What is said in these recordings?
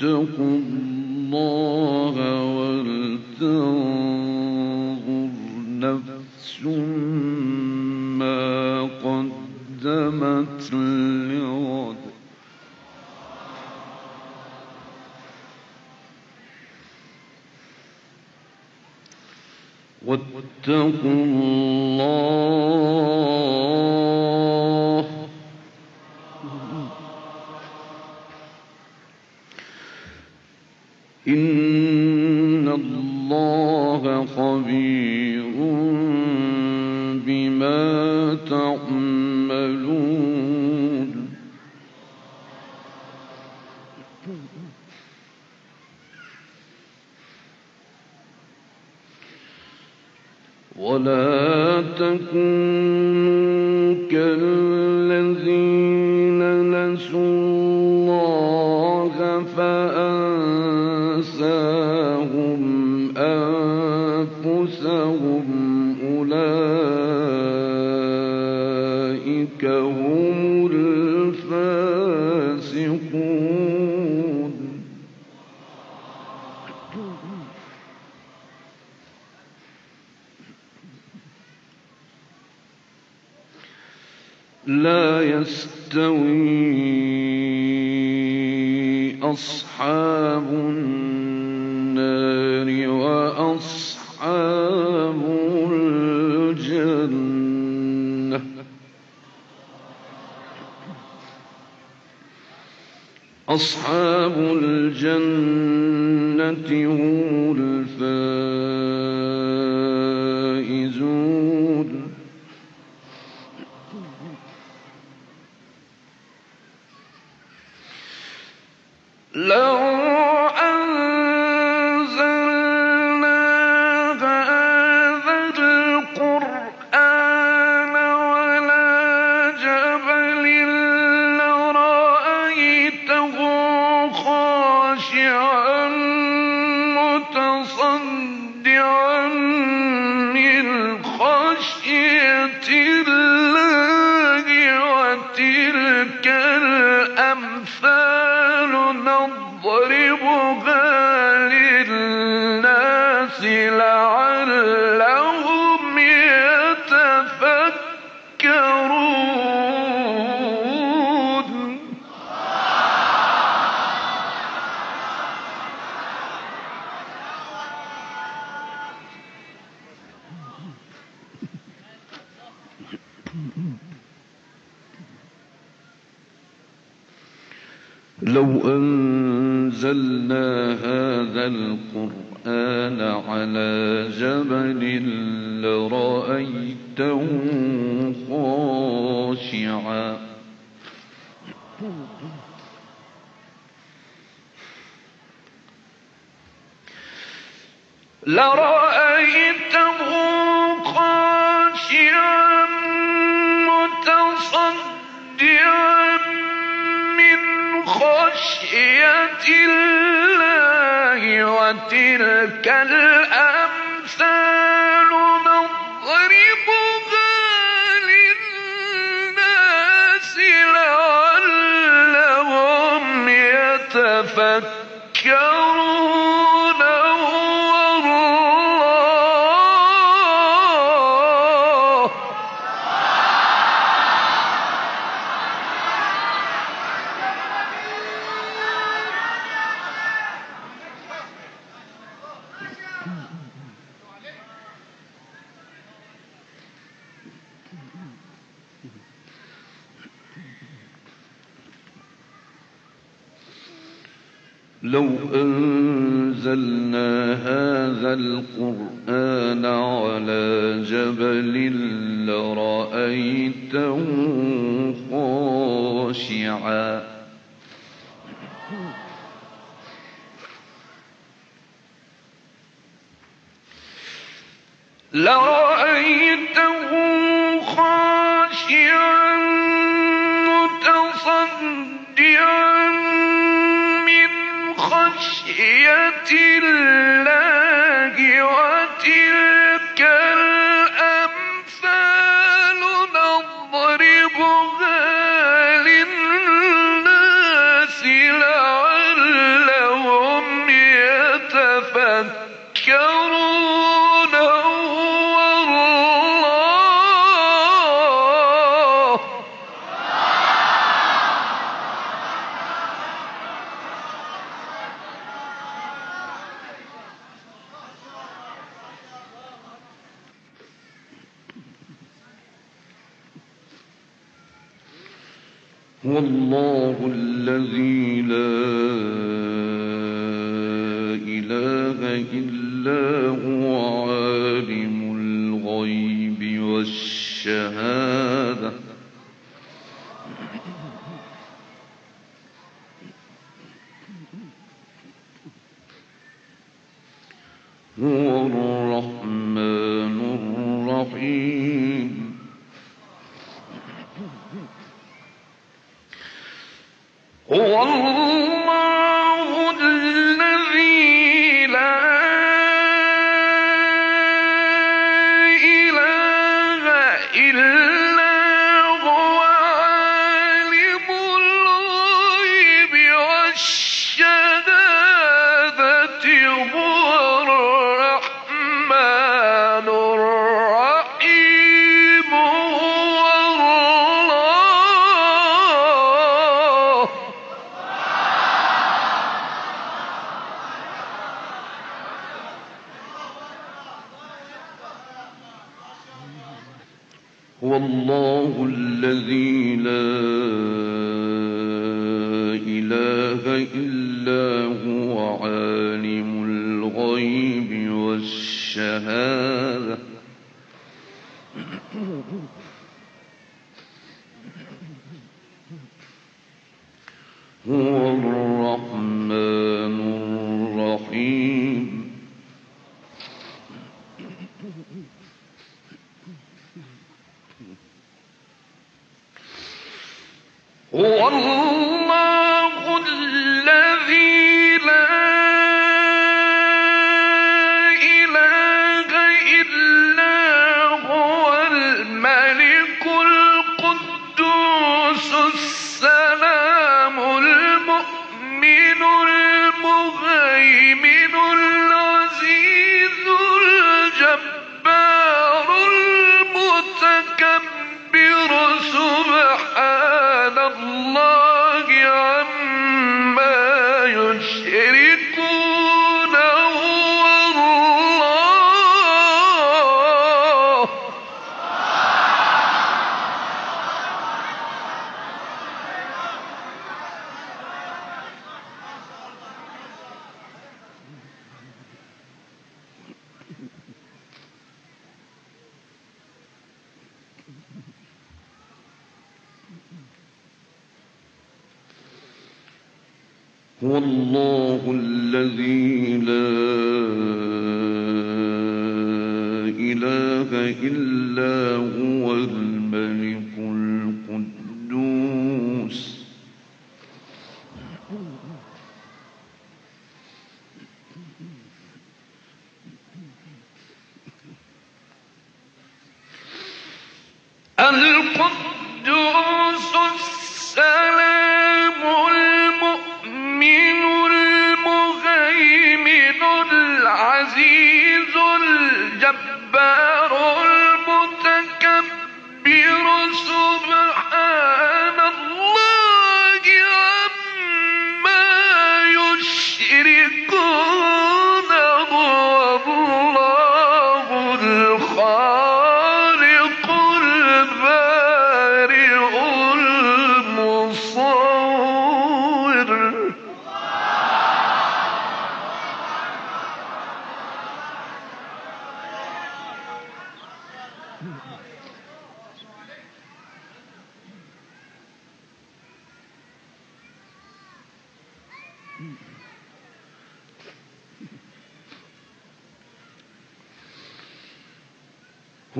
اتقوا الله نفس ما قدمت واتقوا الله ولا تكونوا كالذين نسوا الله فأنساهم. لا يستوي أصحاب النار وأصحاب الجنة. أصحاب الجنة لو أنزلنا هذا القرآن على جبل لرأيته خاشعا. لرأيته الله وتلك الأمثال لو أنزلنا هذا القرآن على جبل لرأيته خاشعا. خشية الله هو الله الذي لا إله إلا هو عالم الغيب والشهادة هو الرحمن الرحيم هو الله هو الله الذي لا إله إلا هو عالم الغيب والشهادة. هو الله الذي لا إله إلا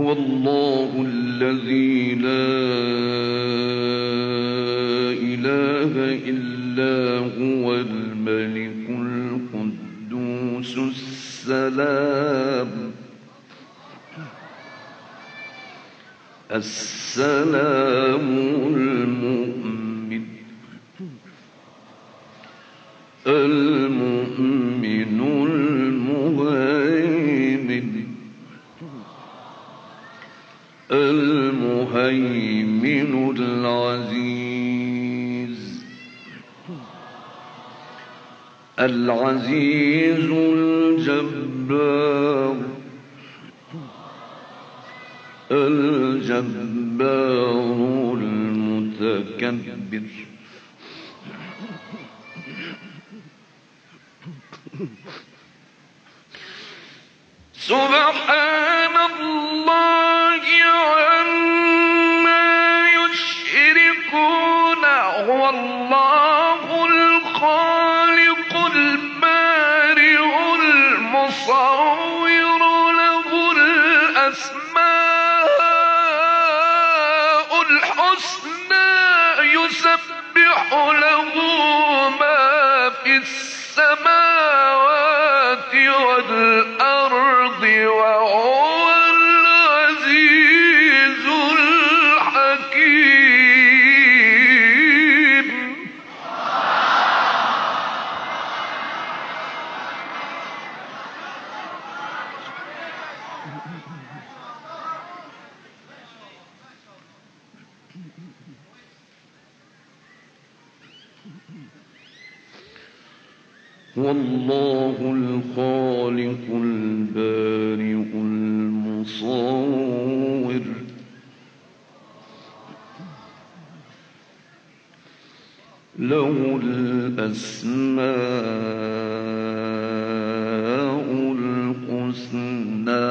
هو الله الذي لا إله إلا هو الملك القدوس السلام. السلام المؤمن العزيز الجبار. الجبار المتكبر. سبحان هو الله الخالق البارئ المصور. له الأسماء الحسنى.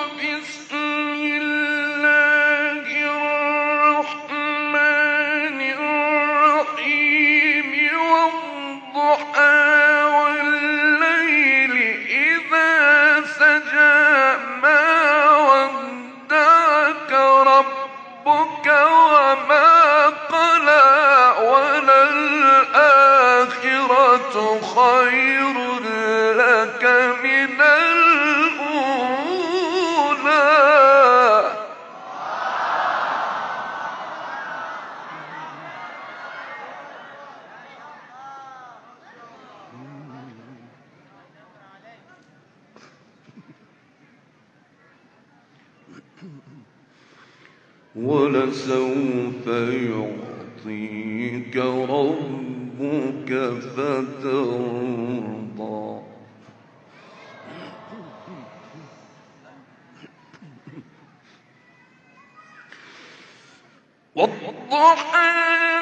والضحى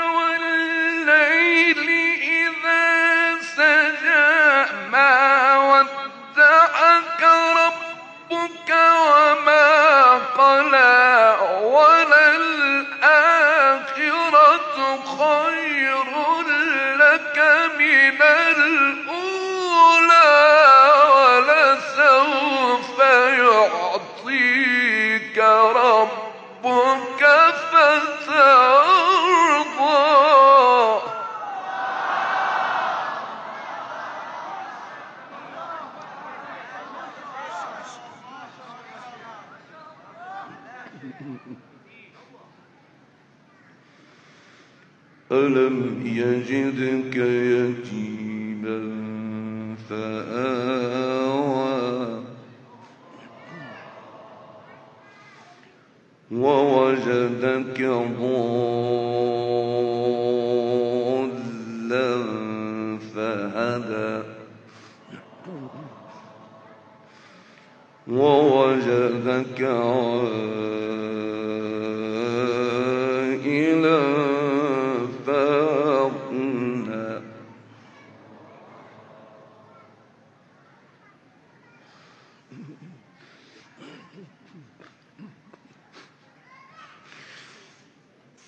ألم يجدك يتيما فآوى. ووجدك ضالا فهدى. ووجدك عائلا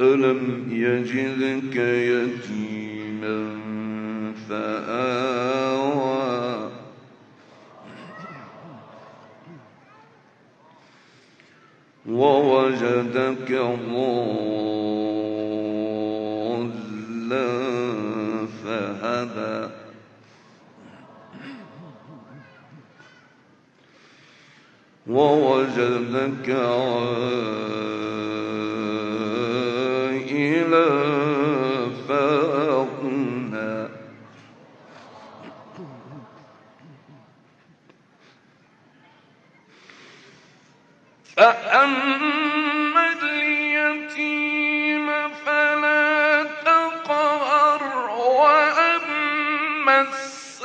ألم يجدك يتيما فآوى. ووجدك ضالا فهدى. ووجدك عائلا فأما اليتيم فلا تقهر وأما السائل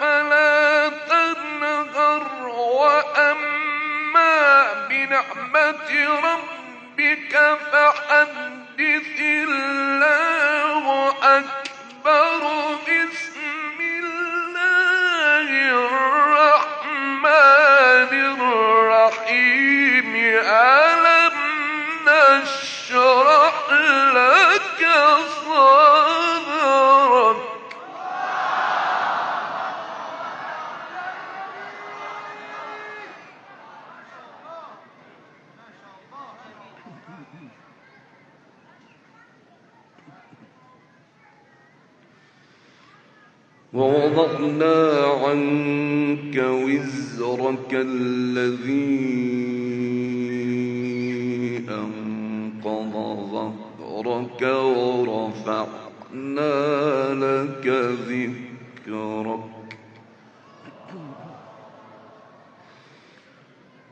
فلا تنهر وأما بنعمة ربك فحدث ووضعنا عنك وزرك الذي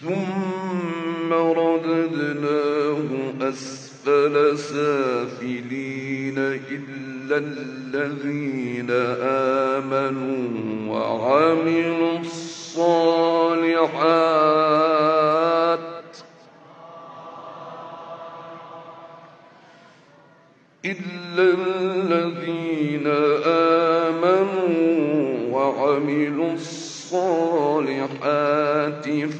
ثم رددناه أسفل سافلين إلا الذين آمنوا وعملوا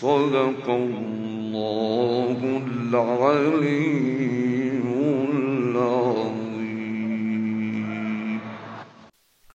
صدق الله العليم.